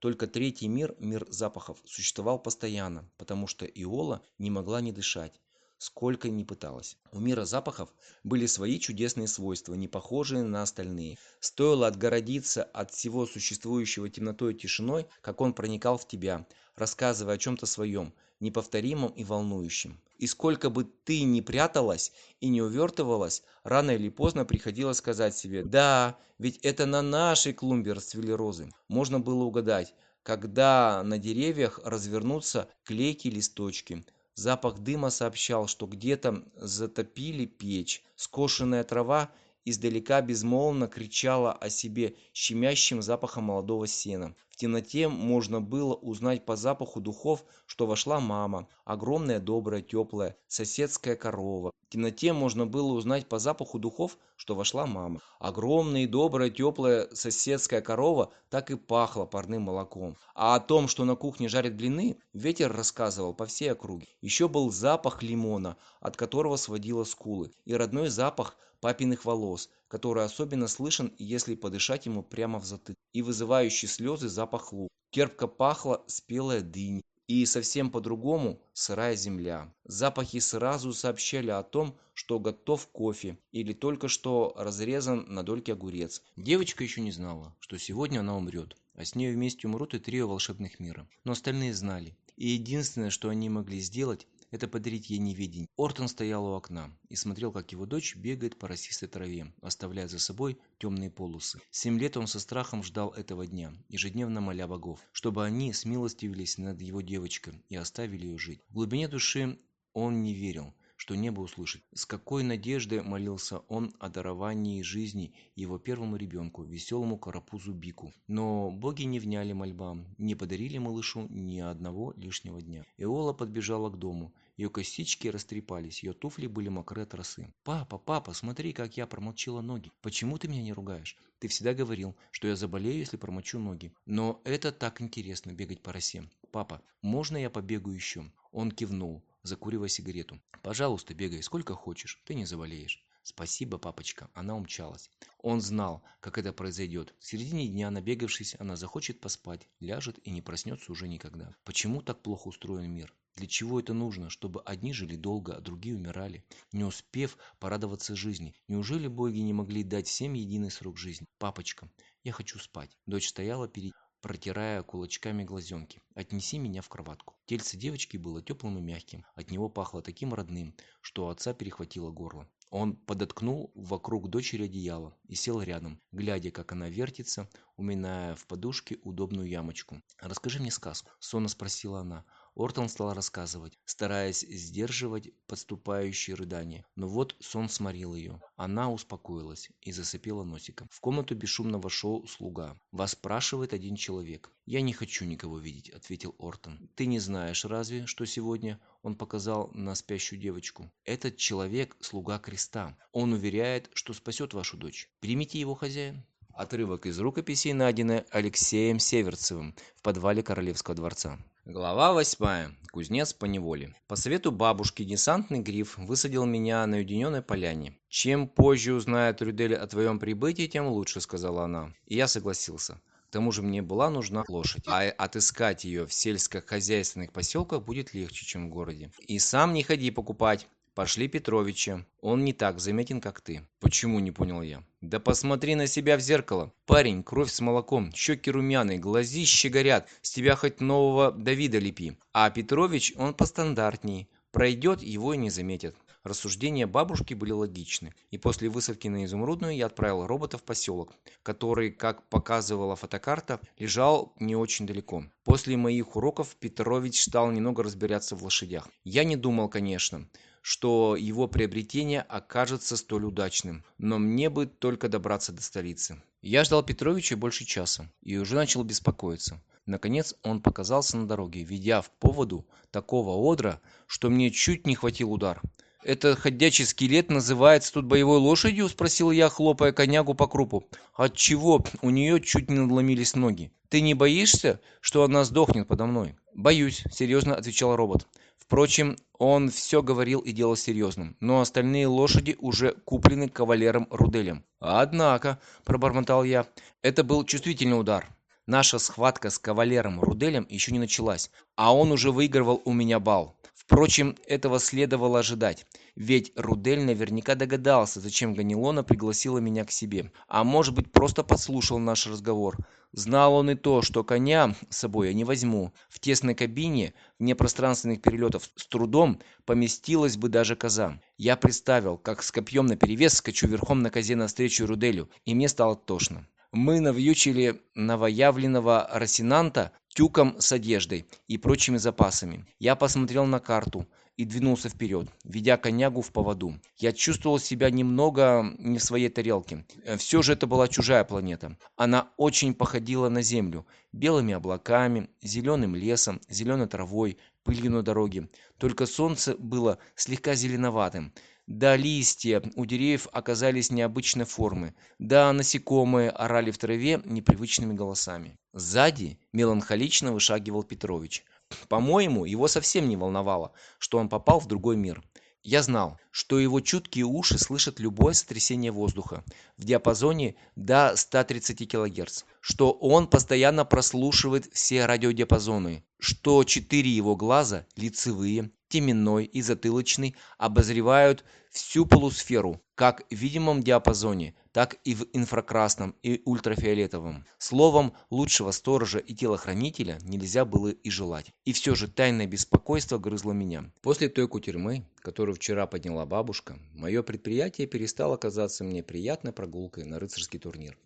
Только третий мир, мир запахов, существовал постоянно, потому что Иола не могла не дышать сколько ни пыталась. У мира запахов были свои чудесные свойства, не похожие на остальные. Стоило отгородиться от всего существующего темнотой и тишиной, как он проникал в тебя, рассказывая о чем-то своем, неповторимом и волнующем. И сколько бы ты ни пряталась и не увертывалась, рано или поздно приходилось сказать себе «Да, ведь это на нашей клумбе расцвели розы». Можно было угадать, когда на деревьях развернутся клейкие листочки – Запах дыма сообщал, что где-то затопили печь. Скошенная трава издалека безмолвно кричала о себе щемящим запахом молодого сена темноте можно было узнать по запаху духов, что вошла мама, огромная, добрая, теплая, соседская корова. В темноте можно было узнать по запаху духов, что вошла мама. Огромная, добрая, теплая соседская корова так и пахла парным молоком. А о том, что на кухне жарят блины, ветер рассказывал по всей округе. Еще был запах лимона, от которого сводило скулы, и родной запах папиных волос – который особенно слышен, если подышать ему прямо в затылок, и вызывающий слезы запах лук. Терпко пахла спелая дынь и совсем по-другому сырая земля. Запахи сразу сообщали о том, что готов кофе или только что разрезан на дольки огурец. Девочка еще не знала, что сегодня она умрет, а с ней вместе умрут и три волшебных мира. Но остальные знали. И единственное, что они могли сделать, это подарить ей неведение. Ортон стоял у окна и смотрел, как его дочь бегает по росистой траве, оставляя за собой темные полосы. Семь лет он со страхом ждал этого дня, ежедневно моля богов, чтобы они смилостивились над его девочкой и оставили ее жить. В глубине души он не верил, что небо услышит. С какой надеждой молился он о даровании жизни его первому ребенку, веселому карапузу Бику. Но боги не вняли мольбам, не подарили малышу ни одного лишнего дня. Эола подбежала к дому ее косички растрепались, ее туфли были мокры от росы. «Папа, папа, смотри, как я промочила ноги. Почему ты меня не ругаешь? Ты всегда говорил, что я заболею, если промочу ноги. Но это так интересно, бегать по росе. Папа, можно я побегу еще?» Он кивнул, закуривая сигарету. «Пожалуйста, бегай сколько хочешь, ты не заболеешь». «Спасибо, папочка». Она умчалась. Он знал, как это произойдет. В середине дня, набегавшись, она захочет поспать, ляжет и не проснется уже никогда. Почему так плохо устроен мир? Для чего это нужно, чтобы одни жили долго, а другие умирали, не успев порадоваться жизни? Неужели боги не могли дать всем единый срок жизни? Папочка, я хочу спать. Дочь стояла перед протирая кулачками глазенки. «Отнеси меня в кроватку». Тельце девочки было теплым и мягким, от него пахло таким родным, что у отца перехватило горло. Он подоткнул вокруг дочери одеяло и сел рядом, глядя, как она вертится, уминая в подушке удобную ямочку. «Расскажи мне сказку», — сонно спросила она. Ортон стал рассказывать, стараясь сдерживать подступающие рыдания. Но вот сон сморил ее. Она успокоилась и засыпела носиком. В комнату бесшумно вошел слуга. «Вас спрашивает один человек». «Я не хочу никого видеть», — ответил Ортон. «Ты не знаешь разве, что сегодня?» Он показал на спящую девочку. «Этот человек — слуга креста. Он уверяет, что спасет вашу дочь. Примите его, хозяин». Отрывок из рукописи найденной Алексеем Северцевым в подвале Королевского дворца. Глава восьмая. Кузнец по неволе. По совету бабушки десантный гриф высадил меня на уединенной поляне. «Чем позже узнает Рюдель о твоем прибытии, тем лучше», — сказала она. И я согласился. К тому же мне была нужна лошадь, а отыскать ее в сельскохозяйственных поселках будет легче, чем в городе. «И сам не ходи покупать», Пошли Петровича. Он не так заметен, как ты. Почему, не понял я. Да посмотри на себя в зеркало. Парень, кровь с молоком, щеки румяные, глазища горят. С тебя хоть нового Давида лепи. А Петрович, он постандартней. Пройдет, его и не заметят. Рассуждения бабушки были логичны, и после высадки на Изумрудную я отправил робота в поселок, который, как показывала фотокарта, лежал не очень далеко. После моих уроков Петрович стал немного разбираться в лошадях. Я не думал, конечно, что его приобретение окажется столь удачным. Но мне бы только добраться до столицы. Я ждал Петровича больше часа и уже начал беспокоиться. Наконец он показался на дороге, ведя в поводу такого одра, что мне чуть не хватил удар. «Это ходячий скелет называется тут боевой лошадью?» – спросил я, хлопая конягу по крупу. От чего у нее чуть не надломились ноги. Ты не боишься, что она сдохнет подо мной?» «Боюсь», – серьезно отвечал робот впрочем он все говорил и делал серьезным но остальные лошади уже куплены кавалером руделем. Однако пробормотал я это был чувствительный удар. Наша схватка с кавалером руделем еще не началась а он уже выигрывал у меня бал Впрочем, этого следовало ожидать, ведь Рудель наверняка догадался, зачем Ганилона пригласила меня к себе, а может быть просто подслушал наш разговор. Знал он и то, что коня с собой я не возьму. В тесной кабине, вне пространственных перелетов, с трудом поместилась бы даже коза. Я представил, как с копьем наперевес скачу верхом на козе навстречу Руделю, и мне стало тошно мы навьючили новоявленного Росинанта тюком с одеждой и прочими запасами. Я посмотрел на карту и двинулся вперед, ведя конягу в поводу. Я чувствовал себя немного не в своей тарелке. Э, Все же это была чужая планета. Она очень походила на Землю. Белыми облаками, зеленым лесом, зеленой травой, пылью на дороге. Только солнце было слегка зеленоватым. Да, листья у деревьев оказались необычной формы. Да, насекомые орали в траве непривычными голосами. Сзади меланхолично вышагивал Петрович. По-моему, его совсем не волновало, что он попал в другой мир. Я знал, что его чуткие уши слышат любое сотрясение воздуха в диапазоне до 130 кГц, что он постоянно прослушивает все радиодиапазоны, что четыре его глаза, лицевые, теменной и затылочный, обозревают всю полусферу, как в видимом диапазоне, так и в инфракрасном и ультрафиолетовом. Словом, лучшего сторожа и телохранителя нельзя было и желать. И все же тайное беспокойство грызло меня. После той кутерьмы, которую вчера подняла бабушка, мое предприятие перестало казаться мне приятной прогулкой на рыцарский турнир.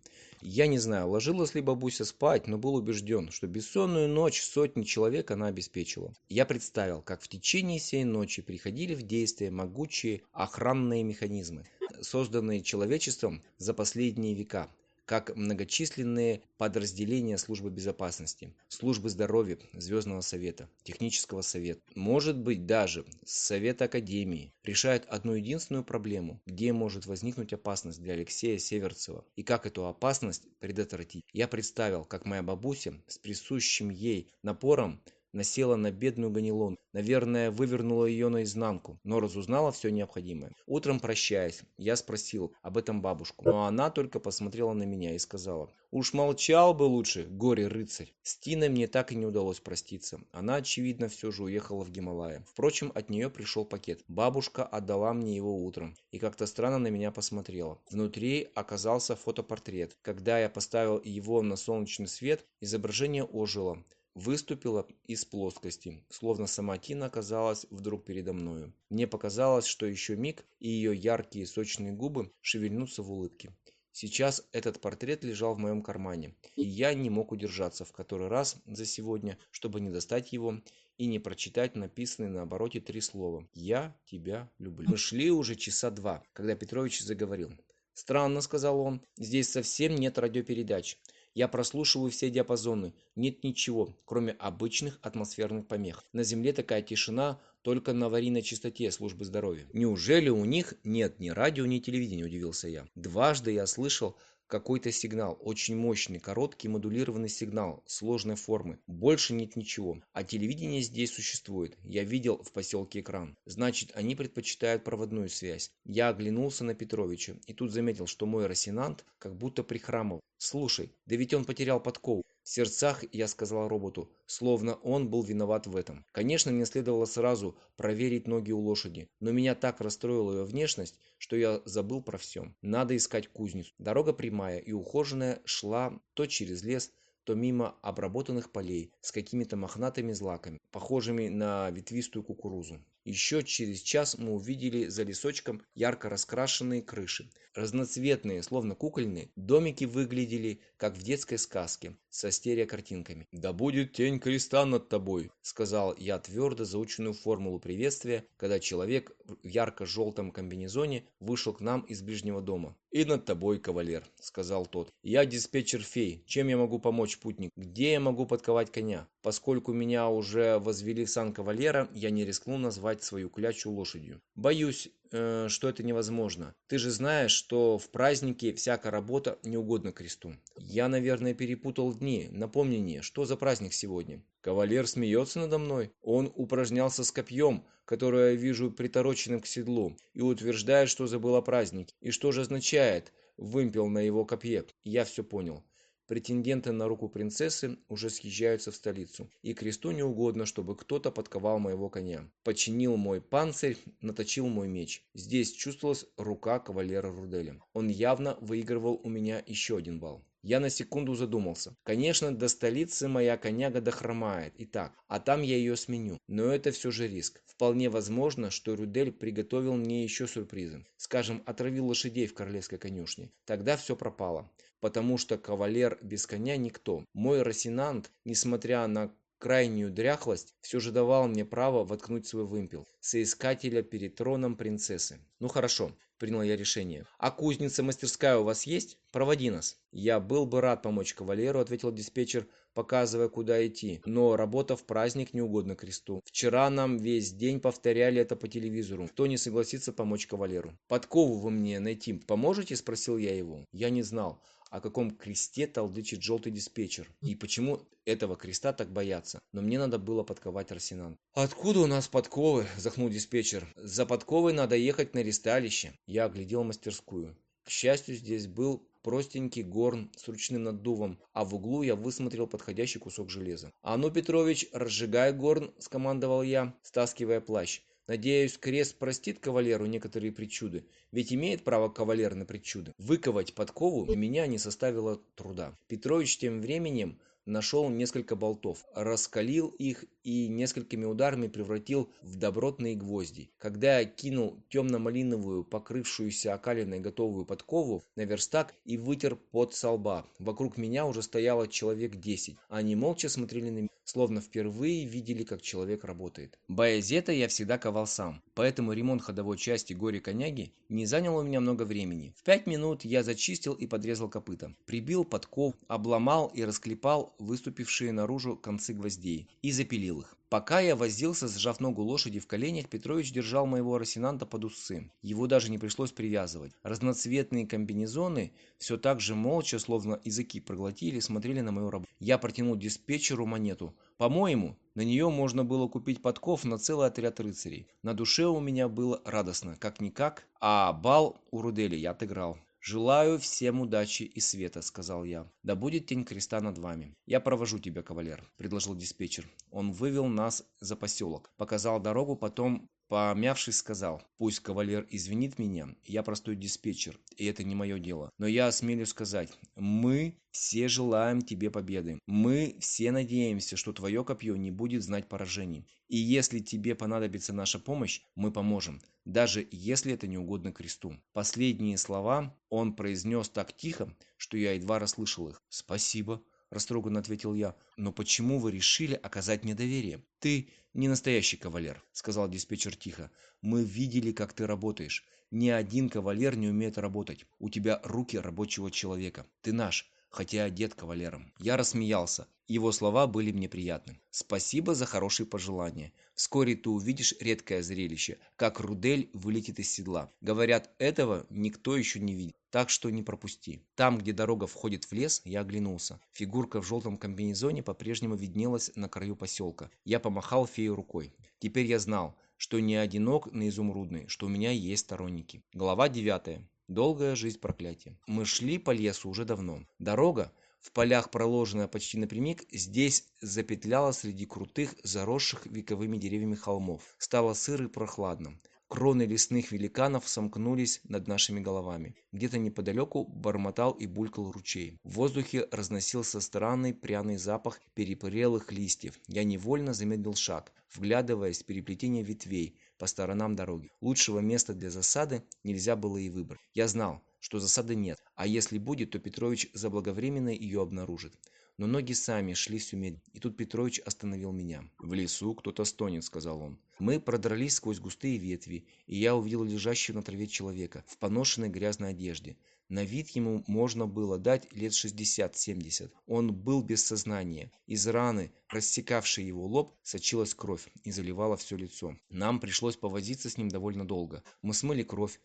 Я не знаю, ложилась ли бабуся спать, но был убежден, что бессонную ночь сотни человек она обеспечила. Я представил, как в течение всей ночи приходили в действие могучие ах охранные механизмы, созданные человечеством за последние века, как многочисленные подразделения службы безопасности, службы здоровья, Звездного совета, технического совета, может быть даже Совета Академии, решают одну единственную проблему, где может возникнуть опасность для Алексея Северцева и как эту опасность предотвратить. Я представил, как моя бабуся с присущим ей напором насела на бедную Ганилон, наверное, вывернула ее наизнанку, но разузнала все необходимое. Утром, прощаясь, я спросил об этом бабушку, но она только посмотрела на меня и сказала, «Уж молчал бы лучше, горе-рыцарь!» С Тиной мне так и не удалось проститься. Она, очевидно, все же уехала в Гималая. Впрочем, от нее пришел пакет. Бабушка отдала мне его утром и как-то странно на меня посмотрела. Внутри оказался фотопортрет. Когда я поставил его на солнечный свет, изображение ожило выступила из плоскости, словно сама Тина оказалась вдруг передо мною. Мне показалось, что еще миг, и ее яркие сочные губы шевельнутся в улыбке. Сейчас этот портрет лежал в моем кармане, и я не мог удержаться в который раз за сегодня, чтобы не достать его и не прочитать написанные на обороте три слова «Я тебя люблю». Мы шли уже часа два, когда Петрович заговорил. «Странно», — сказал он, — «здесь совсем нет радиопередач. Я прослушиваю все диапазоны. Нет ничего, кроме обычных атмосферных помех. На Земле такая тишина только на аварийной частоте службы здоровья. Неужели у них нет ни радио, ни телевидения, удивился я. Дважды я слышал какой-то сигнал, очень мощный, короткий модулированный сигнал сложной формы. Больше нет ничего. А телевидение здесь существует. Я видел в поселке экран. Значит, они предпочитают проводную связь. Я оглянулся на Петровича и тут заметил, что мой росинант как будто прихрамывал. Слушай, да ведь он потерял подкову в сердцах я сказал роботу, словно он был виноват в этом. Конечно, мне следовало сразу проверить ноги у лошади, но меня так расстроила ее внешность, что я забыл про все. Надо искать кузницу. Дорога прямая и ухоженная шла то через лес, то мимо обработанных полей с какими-то мохнатыми злаками, похожими на ветвистую кукурузу. Еще через час мы увидели за лесочком ярко раскрашенные крыши. Разноцветные, словно кукольные, домики выглядели, как в детской сказке, со стереокартинками. «Да будет тень креста над тобой», — сказал я твердо заученную формулу приветствия, когда человек в ярко-желтом комбинезоне вышел к нам из ближнего дома. «И над тобой, кавалер», — сказал тот. «Я диспетчер фей. Чем я могу помочь, путник? Где я могу подковать коня?» Поскольку меня уже возвели в сан кавалера, я не рискнул назвать назвать свою клячу лошадью. Боюсь, э, что это невозможно. Ты же знаешь, что в празднике всякая работа не угодна кресту. Я, наверное, перепутал дни. Напомни мне, что за праздник сегодня? Кавалер смеется надо мной. Он упражнялся с копьем, которое я вижу притороченным к седлу, и утверждает, что забыл о празднике. И что же означает вымпел на его копье? Я все понял. Претенденты на руку принцессы уже съезжаются в столицу, и кресту не угодно, чтобы кто-то подковал моего коня. Починил мой панцирь, наточил мой меч. Здесь чувствовалась рука кавалера Руделя. Он явно выигрывал у меня еще один балл. Я на секунду задумался. Конечно, до столицы моя коняга дохромает, и так, а там я ее сменю. Но это все же риск. Вполне возможно, что Рудель приготовил мне еще сюрпризы. Скажем, отравил лошадей в королевской конюшне. Тогда все пропало потому что кавалер без коня никто. Мой росинант, несмотря на крайнюю дряхлость, все же давал мне право воткнуть свой вымпел. Соискателя перед троном принцессы. Ну хорошо, принял я решение. А кузница-мастерская у вас есть? Проводи нас. Я был бы рад помочь кавалеру, ответил диспетчер, показывая, куда идти. Но работа в праздник не угодно кресту. Вчера нам весь день повторяли это по телевизору. Кто не согласится помочь кавалеру? Подкову вы мне найти поможете? Спросил я его. Я не знал о каком кресте толдычит желтый диспетчер и почему этого креста так боятся. Но мне надо было подковать Арсенан. «Откуда у нас подковы?» – захнул диспетчер. «За подковой надо ехать на ресталище». Я оглядел мастерскую. К счастью, здесь был простенький горн с ручным наддувом, а в углу я высмотрел подходящий кусок железа. «А ну, Петрович, разжигай горн!» – скомандовал я, стаскивая плащ. Надеюсь, Крест простит кавалеру некоторые причуды, ведь имеет право кавалер на причуды. Выковать подкову для меня не составило труда. Петрович тем временем нашел несколько болтов, раскалил их и несколькими ударами превратил в добротные гвозди. Когда я кинул темно-малиновую, покрывшуюся окалиной готовую подкову на верстак и вытер под со лба, вокруг меня уже стояло человек десять. Они молча смотрели на меня словно впервые видели, как человек работает. Боязета я всегда ковал сам, поэтому ремонт ходовой части горе-коняги не занял у меня много времени. В пять минут я зачистил и подрезал копыта, прибил подков, обломал и расклепал выступившие наружу концы гвоздей и запилил их. Пока я возился, сжав ногу лошади в коленях, Петрович держал моего росинанта под усы. Его даже не пришлось привязывать. Разноцветные комбинезоны все так же молча, словно языки проглотили, смотрели на мою работу. Я протянул диспетчеру монету. По-моему, на нее можно было купить подков на целый отряд рыцарей. На душе у меня было радостно, как-никак, а бал у Рудели я отыграл. «Желаю всем удачи и света», — сказал я. «Да будет тень креста над вами». «Я провожу тебя, кавалер», — предложил диспетчер. Он вывел нас за поселок, показал дорогу, потом Помявшись, сказал, «Пусть кавалер извинит меня, я простой диспетчер, и это не мое дело. Но я осмелюсь сказать, мы все желаем тебе победы. Мы все надеемся, что твое копье не будет знать поражений. И если тебе понадобится наша помощь, мы поможем, даже если это не угодно кресту». Последние слова он произнес так тихо, что я едва расслышал их. «Спасибо», растроганно ответил я. «Но почему вы решили оказать мне доверие?» «Ты не настоящий кавалер», — сказал диспетчер тихо. «Мы видели, как ты работаешь. Ни один кавалер не умеет работать. У тебя руки рабочего человека. Ты наш хотя одет кавалером. Я рассмеялся. Его слова были мне приятны. «Спасибо за хорошие пожелания. Вскоре ты увидишь редкое зрелище, как Рудель вылетит из седла. Говорят, этого никто еще не видел, так что не пропусти». Там, где дорога входит в лес, я оглянулся. Фигурка в желтом комбинезоне по-прежнему виднелась на краю поселка. Я помахал фею рукой. Теперь я знал, что не одинок на изумрудной, что у меня есть сторонники. Глава девятая. Долгая жизнь проклятия. Мы шли по лесу уже давно. Дорога, в полях проложенная почти напрямик, здесь запетляла среди крутых, заросших вековыми деревьями холмов. Стало сыро и прохладно. Кроны лесных великанов сомкнулись над нашими головами. Где-то неподалеку бормотал и булькал ручей. В воздухе разносился странный пряный запах перепрелых листьев. Я невольно замедлил шаг, вглядываясь в переплетение ветвей, по сторонам дороги. Лучшего места для засады нельзя было и выбрать. Я знал, что засады нет, а если будет, то Петрович заблаговременно ее обнаружит. Но ноги сами шли все и тут Петрович остановил меня. «В лесу кто-то стонет», — сказал он. Мы продрались сквозь густые ветви, и я увидел лежащего на траве человека в поношенной грязной одежде. На вид ему можно было дать лет 60-70. Он был без сознания. Из раны, рассекавшей его лоб, сочилась кровь и заливала все лицо. Нам пришлось повозиться с ним довольно долго. Мы смыли кровь,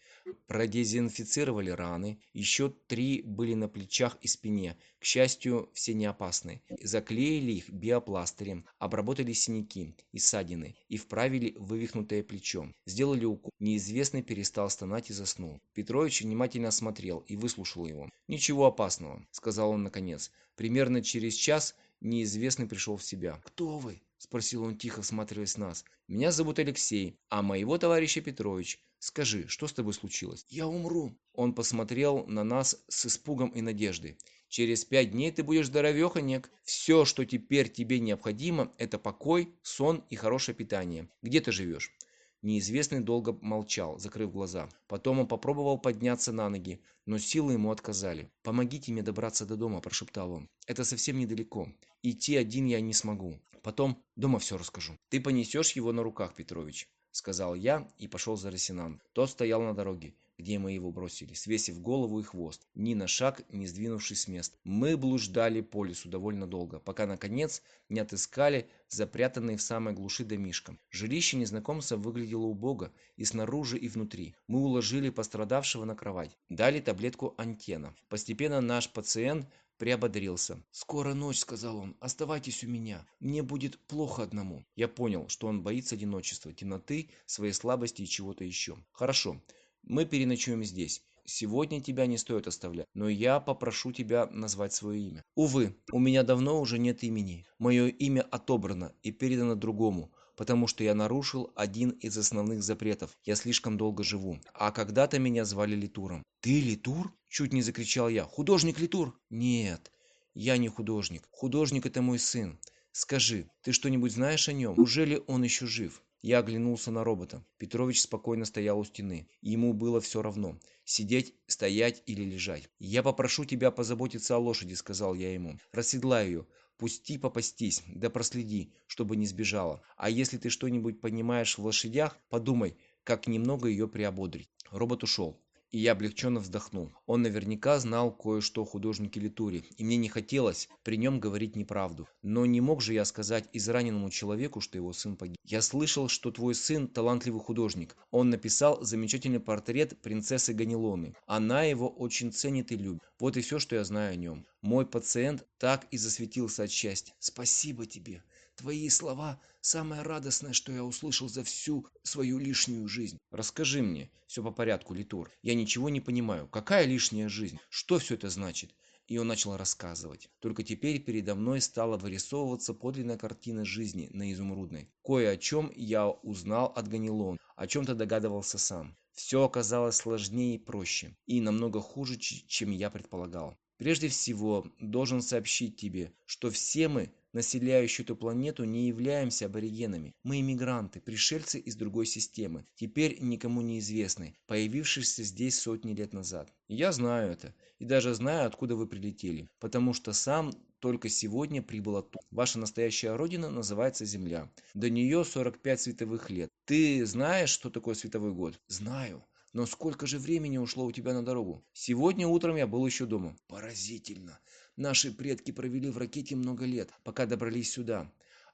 продезинфицировали раны. Еще три были на плечах и спине. К счастью, все не опасны. Заклеили их биопластырем, обработали синяки и ссадины и вправили прикрыли вывихнутое плечо. Сделали укол. Неизвестный перестал стонать и заснул. Петрович внимательно осмотрел и выслушал его. «Ничего опасного», — сказал он наконец. Примерно через час неизвестный пришел в себя. «Кто вы?» — спросил он тихо, всматриваясь в нас. «Меня зовут Алексей, а моего товарища Петрович. Скажи, что с тобой случилось?» «Я умру». Он посмотрел на нас с испугом и надеждой. Через пять дней ты будешь здоровеханек. Все, что теперь тебе необходимо, это покой, сон и хорошее питание. Где ты живешь?» Неизвестный долго молчал, закрыв глаза. Потом он попробовал подняться на ноги, но силы ему отказали. «Помогите мне добраться до дома», – прошептал он. «Это совсем недалеко. Идти один я не смогу. Потом дома все расскажу». «Ты понесешь его на руках, Петрович», – сказал я и пошел за Росинан. Тот стоял на дороге где мы его бросили, свесив голову и хвост, ни на шаг не сдвинувшись с места. Мы блуждали по лесу довольно долго, пока, наконец, не отыскали запрятанные в самой глуши домишком. Жилище незнакомца выглядело убого и снаружи, и внутри. Мы уложили пострадавшего на кровать, дали таблетку антена. Постепенно наш пациент приободрился. «Скоро ночь», — сказал он, — «оставайтесь у меня, мне будет плохо одному». Я понял, что он боится одиночества, темноты, своей слабости и чего-то еще. «Хорошо, мы переночуем здесь. Сегодня тебя не стоит оставлять, но я попрошу тебя назвать свое имя. Увы, у меня давно уже нет имени. Мое имя отобрано и передано другому, потому что я нарушил один из основных запретов. Я слишком долго живу. А когда-то меня звали Литуром. Ты Литур? Чуть не закричал я. Художник Литур? Нет, я не художник. Художник это мой сын. Скажи, ты что-нибудь знаешь о нем? Неужели он еще жив? Я оглянулся на робота. Петрович спокойно стоял у стены. Ему было все равно, сидеть, стоять или лежать. «Я попрошу тебя позаботиться о лошади», — сказал я ему. «Расседлай ее, пусти попастись, да проследи, чтобы не сбежала. А если ты что-нибудь понимаешь в лошадях, подумай, как немного ее приободрить». Робот ушел и я облегченно вздохнул. Он наверняка знал кое-что о художнике Литуре, и мне не хотелось при нем говорить неправду. Но не мог же я сказать израненному человеку, что его сын погиб. «Я слышал, что твой сын талантливый художник. Он написал замечательный портрет принцессы Ганилоны. Она его очень ценит и любит. Вот и все, что я знаю о нем. Мой пациент так и засветился от счастья. Спасибо тебе!» Твои слова – самое радостное, что я услышал за всю свою лишнюю жизнь. Расскажи мне, все по порядку, Литур. Я ничего не понимаю. Какая лишняя жизнь? Что все это значит? и он начал рассказывать. Только теперь передо мной стала вырисовываться подлинная картина жизни на Изумрудной. Кое о чем я узнал от Ганилон, о чем-то догадывался сам. Все оказалось сложнее и проще, и намного хуже, чем я предполагал. Прежде всего, должен сообщить тебе, что все мы населяющие эту планету, не являемся аборигенами. Мы иммигранты, пришельцы из другой системы, теперь никому неизвестные, появившиеся здесь сотни лет назад. Я знаю это, и даже знаю, откуда вы прилетели, потому что сам только сегодня прибыла тут. Ваша настоящая родина называется Земля. До нее 45 световых лет. Ты знаешь, что такое световой год? Знаю. Но сколько же времени ушло у тебя на дорогу? Сегодня утром я был еще дома. Поразительно. Наши предки провели в ракете много лет, пока добрались сюда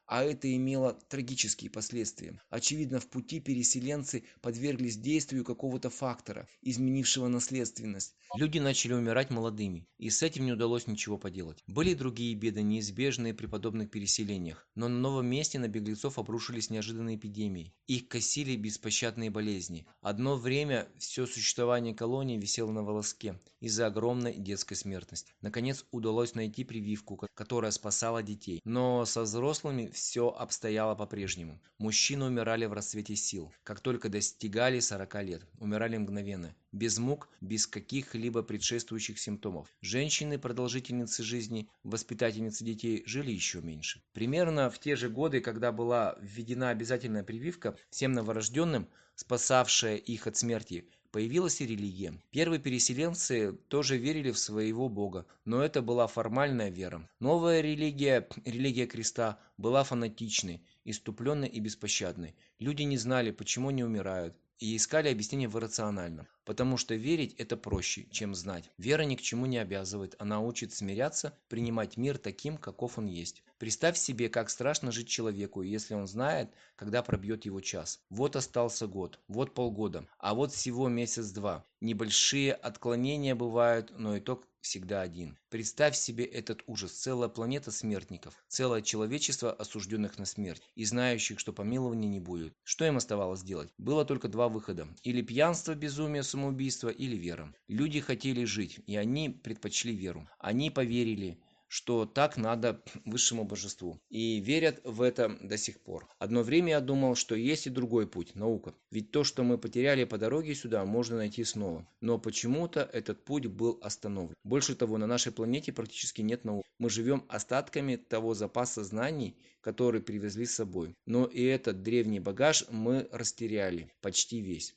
а это имело трагические последствия. Очевидно, в пути переселенцы подверглись действию какого-то фактора, изменившего наследственность. Люди начали умирать молодыми, и с этим не удалось ничего поделать. Были другие беды, неизбежные при подобных переселениях, но на новом месте на беглецов обрушились неожиданные эпидемии. Их косили беспощадные болезни. Одно время все существование колонии висело на волоске из-за огромной детской смертности. Наконец удалось найти прививку, которая спасала детей. Но со взрослыми все обстояло по-прежнему. Мужчины умирали в расцвете сил, как только достигали 40 лет. Умирали мгновенно, без мук, без каких-либо предшествующих симптомов. Женщины, продолжительницы жизни, воспитательницы детей, жили еще меньше. Примерно в те же годы, когда была введена обязательная прививка всем новорожденным, спасавшая их от смерти, Появилась и религия. Первые переселенцы тоже верили в своего бога, но это была формальная вера. Новая религия, религия креста, была фанатичной, иступленной и беспощадной. Люди не знали, почему они умирают, и искали объяснение в иррациональном. Потому что верить – это проще, чем знать. Вера ни к чему не обязывает, она учит смиряться, принимать мир таким, каков он есть. Представь себе, как страшно жить человеку, если он знает, когда пробьет его час. Вот остался год, вот полгода, а вот всего месяц-два. Небольшие отклонения бывают, но итог всегда один. Представь себе этот ужас. Целая планета смертников. Целое человечество, осужденных на смерть. И знающих, что помилования не будет. Что им оставалось делать? Было только два выхода. Или пьянство, безумие, самоубийство, или вера. Люди хотели жить, и они предпочли веру. Они поверили, что так надо высшему божеству. И верят в это до сих пор. Одно время я думал, что есть и другой путь – наука. Ведь то, что мы потеряли по дороге сюда, можно найти снова. Но почему-то этот путь был остановлен. Больше того, на нашей планете практически нет науки. Мы живем остатками того запаса знаний, который привезли с собой. Но и этот древний багаж мы растеряли почти весь.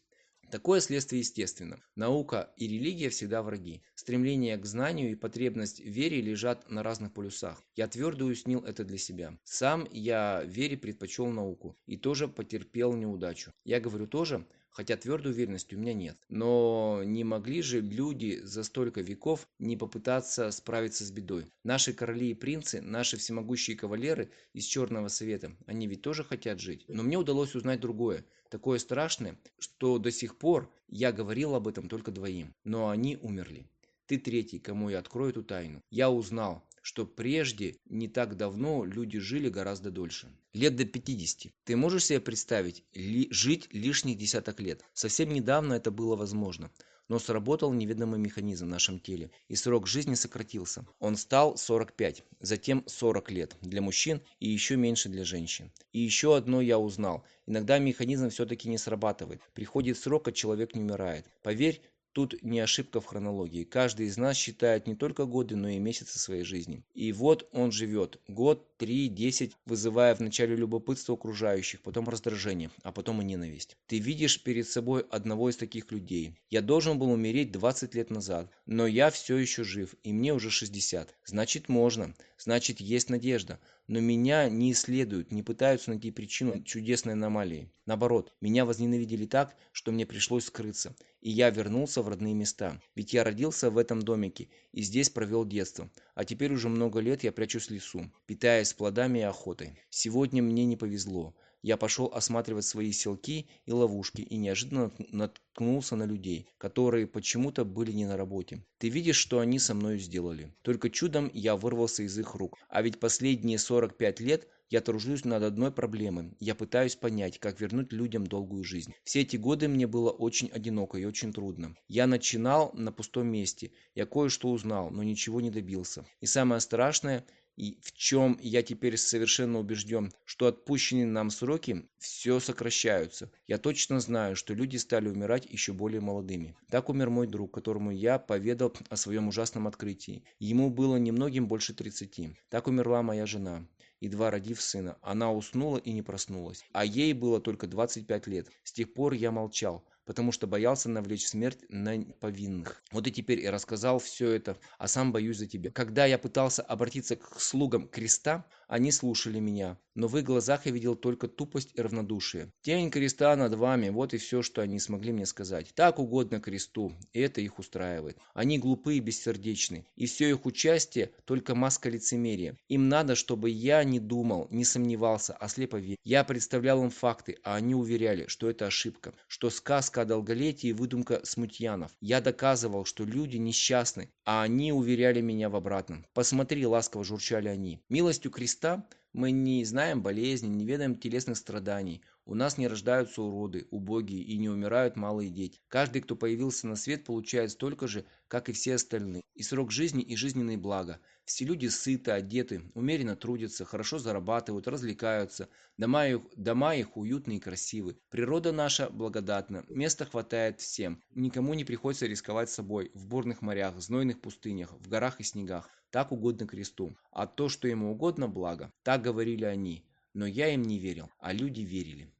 Такое следствие естественно. Наука и религия всегда враги. Стремление к знанию и потребность в вере лежат на разных полюсах. Я твердо уяснил это для себя. Сам я вере предпочел науку и тоже потерпел неудачу. Я говорю тоже, хотя твердой уверенности у меня нет. Но не могли же люди за столько веков не попытаться справиться с бедой. Наши короли и принцы, наши всемогущие кавалеры из Черного Совета, они ведь тоже хотят жить. Но мне удалось узнать другое – такое страшное, что до сих пор я говорил об этом только двоим, но они умерли. Ты третий, кому я открою эту тайну. Я узнал, что прежде не так давно люди жили гораздо дольше. Лет до 50. Ты можешь себе представить ли, жить лишних десяток лет? Совсем недавно это было возможно но сработал неведомый механизм в нашем теле, и срок жизни сократился. Он стал 45, затем 40 лет для мужчин и еще меньше для женщин. И еще одно я узнал. Иногда механизм все-таки не срабатывает. Приходит срок, а человек не умирает. Поверь, Тут не ошибка в хронологии. Каждый из нас считает не только годы, но и месяцы своей жизни. И вот он живет. Год, 3.10, вызывая вначале любопытство окружающих, потом раздражение, а потом и ненависть. Ты видишь перед собой одного из таких людей. Я должен был умереть 20 лет назад, но я все еще жив, и мне уже 60. Значит, можно. Значит, есть надежда. Но меня не исследуют, не пытаются найти причину чудесной аномалии. Наоборот, меня возненавидели так, что мне пришлось скрыться. И я вернулся в родные места. Ведь я родился в этом домике и здесь провел детство. А теперь уже много лет я прячусь в лесу, питаясь с плодами и охотой. Сегодня мне не повезло. Я пошел осматривать свои селки и ловушки и неожиданно наткнулся на людей, которые почему-то были не на работе. Ты видишь, что они со мной сделали. Только чудом я вырвался из их рук. А ведь последние 45 лет я тружусь над одной проблемой. Я пытаюсь понять, как вернуть людям долгую жизнь. Все эти годы мне было очень одиноко и очень трудно. Я начинал на пустом месте. Я кое-что узнал, но ничего не добился. И самое страшное – и в чем я теперь совершенно убежден, что отпущенные нам сроки все сокращаются. Я точно знаю, что люди стали умирать еще более молодыми. Так умер мой друг, которому я поведал о своем ужасном открытии. Ему было немногим больше 30. Так умерла моя жена едва родив сына. Она уснула и не проснулась. А ей было только 25 лет. С тех пор я молчал потому что боялся навлечь смерть на повинных. Вот и теперь и рассказал все это, а сам боюсь за тебя. Когда я пытался обратиться к слугам креста, они слушали меня, но в их глазах я видел только тупость и равнодушие. Тень креста над вами, вот и все, что они смогли мне сказать. Так угодно кресту, и это их устраивает. Они глупы и бессердечны, и все их участие только маска лицемерия. Им надо, чтобы я не думал, не сомневался, а слепо верил. Я представлял им факты, а они уверяли, что это ошибка, что сказка о долголетии – выдумка смутьянов. Я доказывал, что люди несчастны, а они уверяли меня в обратном. «Посмотри», – ласково журчали они. Милостью креста мы не знаем болезни, не ведаем телесных страданий. У нас не рождаются уроды, убогие и не умирают малые дети. Каждый, кто появился на свет, получает столько же, как и все остальные. И срок жизни, и жизненные блага. Все люди сыты, одеты, умеренно трудятся, хорошо зарабатывают, развлекаются. Дома их, дома их уютные и красивы. Природа наша благодатна. Места хватает всем. Никому не приходится рисковать собой в бурных морях, знойных пустынях, в горах и снегах. Так угодно кресту. А то, что ему угодно, благо. Так говорили они. Но я им не верил, а люди верили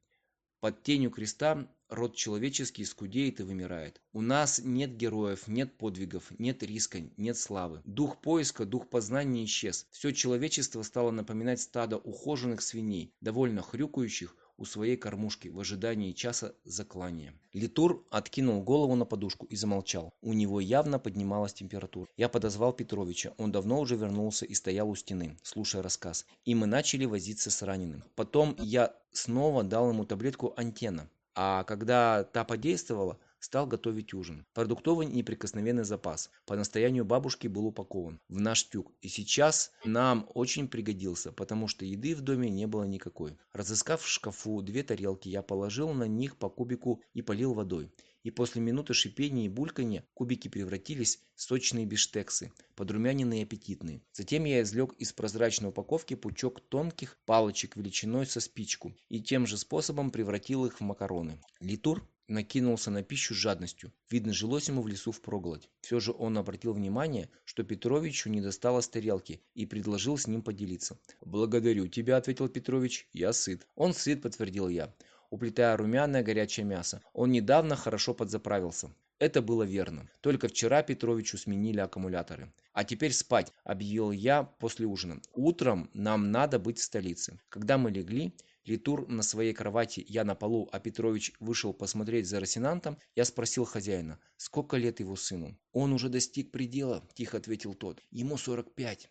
под тенью креста род человеческий скудеет и вымирает. У нас нет героев, нет подвигов, нет риска, нет славы. Дух поиска, дух познания исчез. Все человечество стало напоминать стадо ухоженных свиней, довольно хрюкающих, у своей кормушки в ожидании часа заклания. Литур откинул голову на подушку и замолчал. У него явно поднималась температура. Я подозвал Петровича. Он давно уже вернулся и стоял у стены, слушая рассказ. И мы начали возиться с раненым. Потом я снова дал ему таблетку антена. А когда та подействовала, стал готовить ужин. Продуктовый неприкосновенный запас по настоянию бабушки был упакован в наш тюк и сейчас нам очень пригодился, потому что еды в доме не было никакой. Разыскав в шкафу две тарелки, я положил на них по кубику и полил водой и после минуты шипения и бульканья кубики превратились в сочные биштексы, подрумяненные и аппетитные. Затем я извлек из прозрачной упаковки пучок тонких палочек величиной со спичку и тем же способом превратил их в макароны. Литур накинулся на пищу с жадностью. Видно, жилось ему в лесу впроголодь. Все же он обратил внимание, что Петровичу не досталось тарелки и предложил с ним поделиться. «Благодарю тебя», — ответил Петрович, — «я сыт». «Он сыт», — подтвердил я уплетая румяное горячее мясо. Он недавно хорошо подзаправился. Это было верно. Только вчера Петровичу сменили аккумуляторы. «А теперь спать», – объявил я после ужина. «Утром нам надо быть в столице». Когда мы легли, Литур на своей кровати, я на полу, а Петрович вышел посмотреть за Росинантом, я спросил хозяина, сколько лет его сыну. «Он уже достиг предела», – тихо ответил тот. «Ему 45.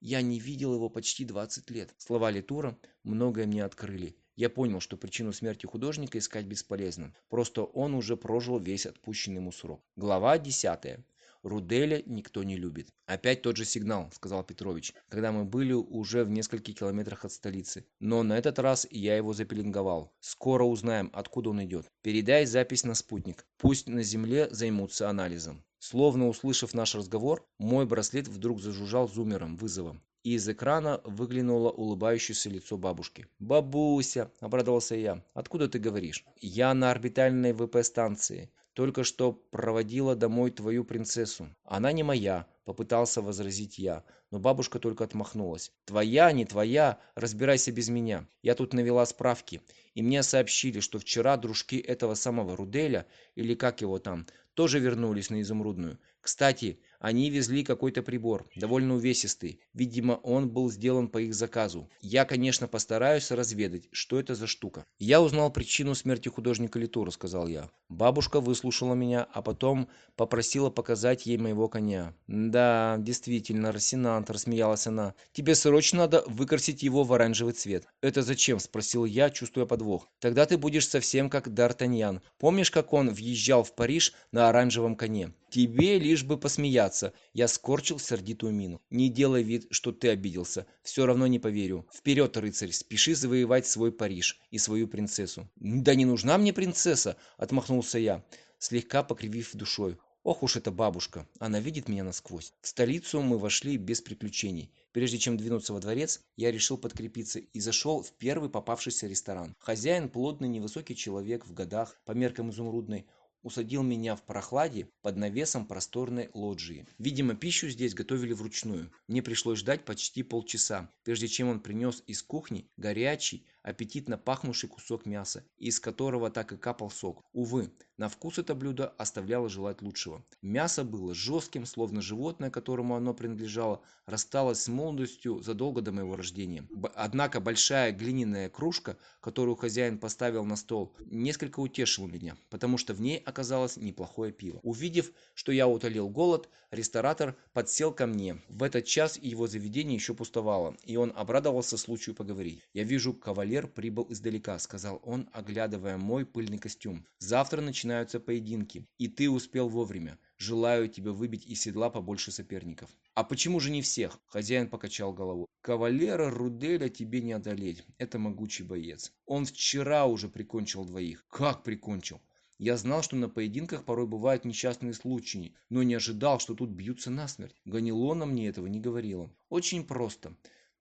Я не видел его почти 20 лет». Слова Литура многое мне открыли. Я понял, что причину смерти художника искать бесполезно. Просто он уже прожил весь отпущенный ему срок. Глава 10. Руделя никто не любит. Опять тот же сигнал, сказал Петрович, когда мы были уже в нескольких километрах от столицы. Но на этот раз я его запеленговал. Скоро узнаем, откуда он идет. Передай запись на спутник. Пусть на земле займутся анализом. Словно услышав наш разговор, мой браслет вдруг зажужжал зумером, вызовом. Из экрана выглянуло улыбающееся лицо бабушки. «Бабуся!» – обрадовался я. «Откуда ты говоришь?» «Я на орбитальной ВП-станции. Только что проводила домой твою принцессу». «Она не моя», – попытался возразить я. Но бабушка только отмахнулась. «Твоя, не твоя, разбирайся без меня. Я тут навела справки. И мне сообщили, что вчера дружки этого самого Руделя, или как его там, тоже вернулись на Изумрудную. Кстати, они везли какой-то прибор, довольно увесистый. Видимо, он был сделан по их заказу. Я, конечно, постараюсь разведать, что это за штука. Я узнал причину смерти художника Литуры, сказал я. Бабушка выслушала меня, а потом попросила показать ей моего коня. Да, действительно, Рассенант, рассмеялась она. Тебе срочно надо выкрасить его в оранжевый цвет. Это зачем? спросил я, чувствуя подвох. Тогда ты будешь совсем как Д'Артаньян. Помнишь, как он въезжал в Париж на оранжевом коне? Тебе лишь бы посмеяться смеяться. Я скорчил сердитую мину. «Не делай вид, что ты обиделся. Все равно не поверю. Вперед, рыцарь, спеши завоевать свой Париж и свою принцессу». «Да не нужна мне принцесса!» — отмахнулся я, слегка покривив душой. Ох уж эта бабушка, она видит меня насквозь. В столицу мы вошли без приключений. Прежде чем двинуться во дворец, я решил подкрепиться и зашел в первый попавшийся ресторан. Хозяин плотный невысокий человек в годах, по меркам изумрудной усадил меня в прохладе под навесом просторной лоджии. Видимо, пищу здесь готовили вручную. Мне пришлось ждать почти полчаса, прежде чем он принес из кухни горячий, аппетитно пахнувший кусок мяса, из которого так и капал сок. Увы, на вкус это блюдо оставляло желать лучшего. Мясо было жестким, словно животное, которому оно принадлежало, рассталось с молодостью задолго до моего рождения. Б однако большая глиняная кружка, которую хозяин поставил на стол, несколько утешила меня, потому что в ней оказалось неплохое пиво. Увидев, что я утолил голод, ресторатор подсел ко мне. В этот час его заведение еще пустовало, и он обрадовался случаю поговорить. Я вижу, кавалер кавалер прибыл издалека», — сказал он, оглядывая мой пыльный костюм. «Завтра начинаются поединки, и ты успел вовремя. Желаю тебе выбить из седла побольше соперников». «А почему же не всех?» — хозяин покачал голову. «Кавалера Руделя тебе не одолеть. Это могучий боец. Он вчера уже прикончил двоих». «Как прикончил?» Я знал, что на поединках порой бывают несчастные случаи, но не ожидал, что тут бьются насмерть. Ганилона мне этого не говорила. Очень просто.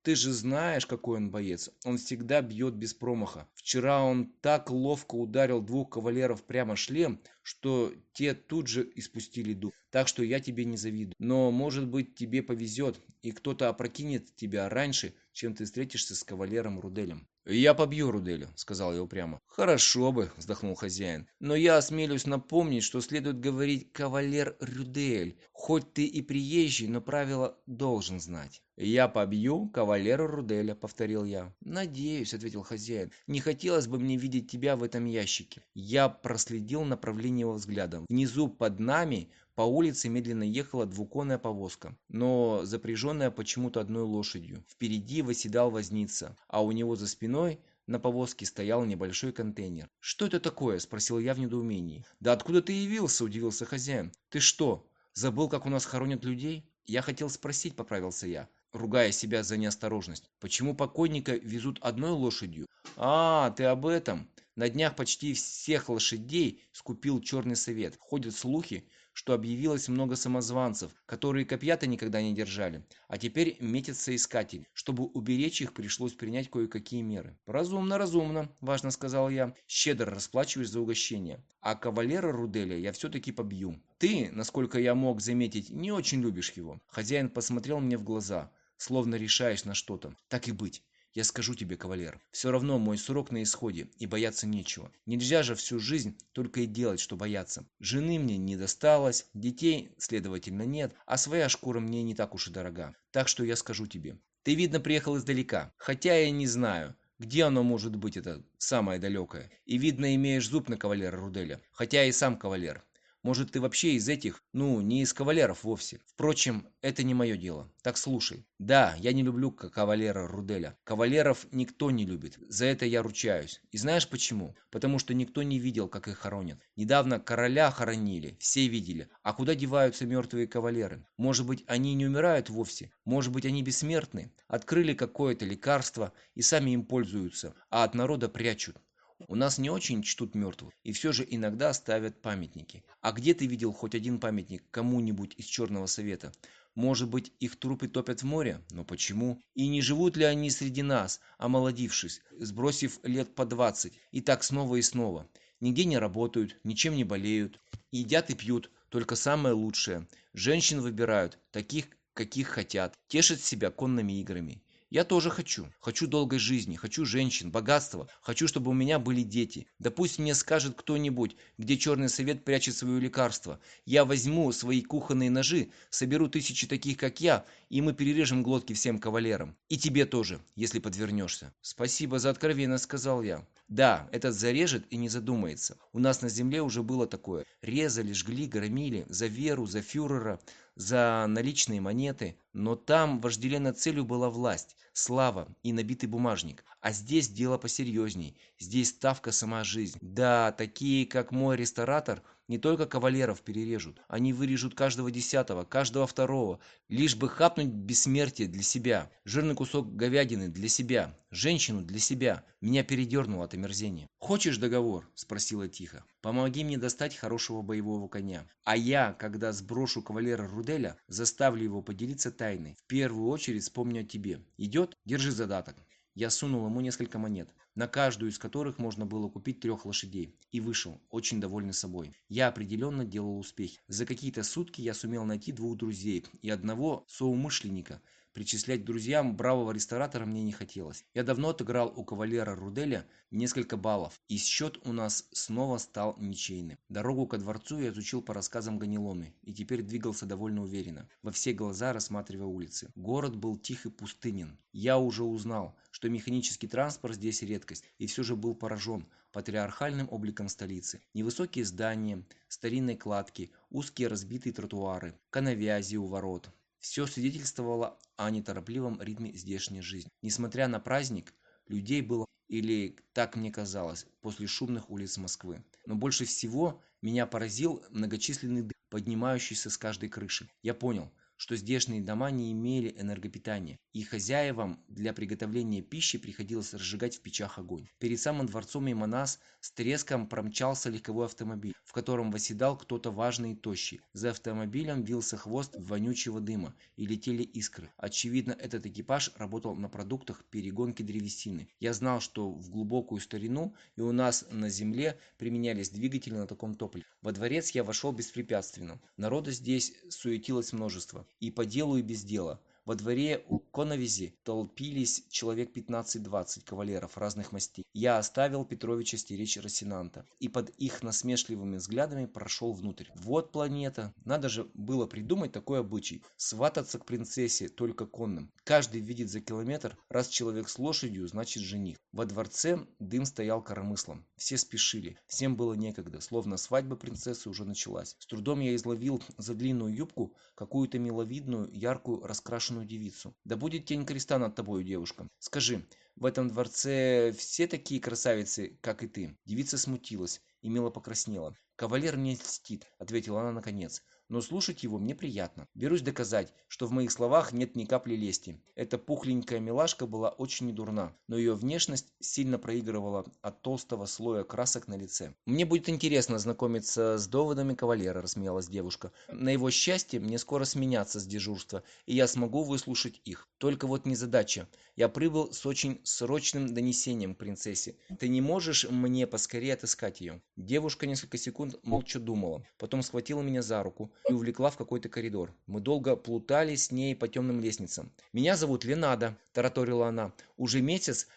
Ты же знаешь, какой он боец. Он всегда бьет без промаха. Вчера он так ловко ударил двух кавалеров прямо шлем, что те тут же испустили дух. Так что я тебе не завидую. Но, может быть, тебе повезет, и кто-то опрокинет тебя раньше, чем ты встретишься с кавалером Руделем. «Я побью Руделю», — сказал я упрямо. «Хорошо бы», — вздохнул хозяин. «Но я осмелюсь напомнить, что следует говорить «кавалер Рюдель». Хоть ты и приезжий, но правила должен знать». «Я побью кавалера Руделя», — повторил я. «Надеюсь», — ответил хозяин. «Не хотелось бы мне видеть тебя в этом ящике». Я проследил направление его взглядом. Внизу под нами по улице медленно ехала двуконная повозка, но запряженная почему-то одной лошадью. Впереди восседал возница, а у него за спиной на повозке стоял небольшой контейнер. «Что это такое?» – спросил я в недоумении. «Да откуда ты явился?» – удивился хозяин. «Ты что, забыл, как у нас хоронят людей?» «Я хотел спросить», – поправился я, ругая себя за неосторожность. «Почему покойника везут одной лошадью?» «А, ты об этом!» На днях почти всех лошадей скупил Черный Совет. Ходят слухи, что объявилось много самозванцев, которые копья-то никогда не держали, а теперь метится искатель, Чтобы уберечь их, пришлось принять кое-какие меры. «Разумно, разумно», – важно сказал я, щедро расплачиваясь за угощение. «А кавалера Руделя я все-таки побью». «Ты, насколько я мог заметить, не очень любишь его». Хозяин посмотрел мне в глаза, словно решаясь на что-то. «Так и быть, я скажу тебе, кавалер, все равно мой срок на исходе, и бояться нечего. Нельзя же всю жизнь только и делать, что бояться. Жены мне не досталось, детей, следовательно, нет, а своя шкура мне не так уж и дорога. Так что я скажу тебе. Ты, видно, приехал издалека, хотя я не знаю, где оно может быть, это самое далекое. И, видно, имеешь зуб на кавалера Руделя, хотя и сам кавалер. Может, ты вообще из этих, ну, не из кавалеров вовсе. Впрочем, это не мое дело. Так слушай. Да, я не люблю кавалера Руделя. Кавалеров никто не любит. За это я ручаюсь. И знаешь почему? Потому что никто не видел, как их хоронят. Недавно короля хоронили, все видели. А куда деваются мертвые кавалеры? Может быть, они не умирают вовсе? Может быть, они бессмертны? Открыли какое-то лекарство и сами им пользуются, а от народа прячут. У нас не очень чтут мертвых, и все же иногда ставят памятники. А где ты видел хоть один памятник кому-нибудь из Черного Совета? Может быть, их трупы топят в море? Но почему? И не живут ли они среди нас, омолодившись, сбросив лет по 20, и так снова и снова? Нигде не работают, ничем не болеют, едят и пьют, только самое лучшее. Женщин выбирают, таких, каких хотят, тешат себя конными играми. Я тоже хочу. Хочу долгой жизни, хочу женщин, богатства, хочу, чтобы у меня были дети. Да пусть мне скажет кто-нибудь, где черный совет прячет свое лекарство. Я возьму свои кухонные ножи, соберу тысячи таких, как я, и мы перережем глотки всем кавалерам. И тебе тоже, если подвернешься. Спасибо за откровенно, сказал я. Да, этот зарежет и не задумается. У нас на земле уже было такое. Резали, жгли, громили. За веру, за фюрера, за наличные монеты, но там вожделенной целью была власть, слава и набитый бумажник. А здесь дело посерьезней, здесь ставка сама жизнь. Да, такие как мой ресторатор – не только кавалеров перережут, они вырежут каждого десятого, каждого второго, лишь бы хапнуть бессмертие для себя, жирный кусок говядины для себя, женщину для себя. Меня передернуло от омерзения. «Хочешь договор?» – спросила тихо. «Помоги мне достать хорошего боевого коня. А я, когда сброшу кавалера Руделя, заставлю его поделиться тайной. В первую очередь вспомню о тебе. Идет? Держи задаток». Я сунул ему несколько монет на каждую из которых можно было купить трех лошадей, и вышел, очень довольный собой. Я определенно делал успехи. За какие-то сутки я сумел найти двух друзей и одного соумышленника – Причислять друзьям бравого ресторатора мне не хотелось. Я давно отыграл у кавалера Руделя несколько баллов, и счет у нас снова стал ничейным. Дорогу ко дворцу я изучил по рассказам Ганилоны, и теперь двигался довольно уверенно, во все глаза рассматривая улицы. Город был тих и пустынен. Я уже узнал, что механический транспорт здесь редкость, и все же был поражен патриархальным обликом столицы. Невысокие здания, старинные кладки, узкие разбитые тротуары, канавязи у ворот – все свидетельствовало о неторопливом ритме здешней жизни. Несмотря на праздник, людей было, или так мне казалось, после шумных улиц Москвы. Но больше всего меня поразил многочисленный дым, поднимающийся с каждой крыши. Я понял, что здешние дома не имели энергопитания, и хозяевам для приготовления пищи приходилось разжигать в печах огонь. Перед самым дворцом мимо нас с треском промчался легковой автомобиль, в котором восседал кто-то важный и тощий. За автомобилем вился хвост вонючего дыма и летели искры. Очевидно, этот экипаж работал на продуктах перегонки древесины. Я знал, что в глубокую старину и у нас на земле применялись двигатели на таком топливе. Во дворец я вошел беспрепятственно. Народа здесь суетилось множество и по делу и без дела. Во дворе у Коновизи толпились человек 15-20 кавалеров разных мастей. Я оставил Петровича стеречь Росинанта и под их насмешливыми взглядами прошел внутрь. Вот планета. Надо же было придумать такой обычай. Свататься к принцессе только конным. Каждый видит за километр. Раз человек с лошадью, значит жених. Во дворце дым стоял коромыслом. Все спешили. Всем было некогда. Словно свадьба принцессы уже началась. С трудом я изловил за длинную юбку какую-то миловидную, яркую, раскрашенную непослушную девицу. Да будет тень креста над тобою, девушка. Скажи, в этом дворце все такие красавицы, как и ты?» Девица смутилась и мило покраснела. «Кавалер мне льстит», — ответила она наконец но слушать его мне приятно. Берусь доказать, что в моих словах нет ни капли лести. Эта пухленькая милашка была очень недурна, но ее внешность сильно проигрывала от толстого слоя красок на лице. «Мне будет интересно знакомиться с доводами кавалера», – рассмеялась девушка. «На его счастье мне скоро сменяться с дежурства, и я смогу выслушать их. Только вот незадача. Я прибыл с очень срочным донесением к принцессе. Ты не можешь мне поскорее отыскать ее?» Девушка несколько секунд молча думала, потом схватила меня за руку, и увлекла в какой-то коридор. Мы долго плутали с ней по темным лестницам. «Меня зовут Ленада», – тараторила она. «Уже месяц,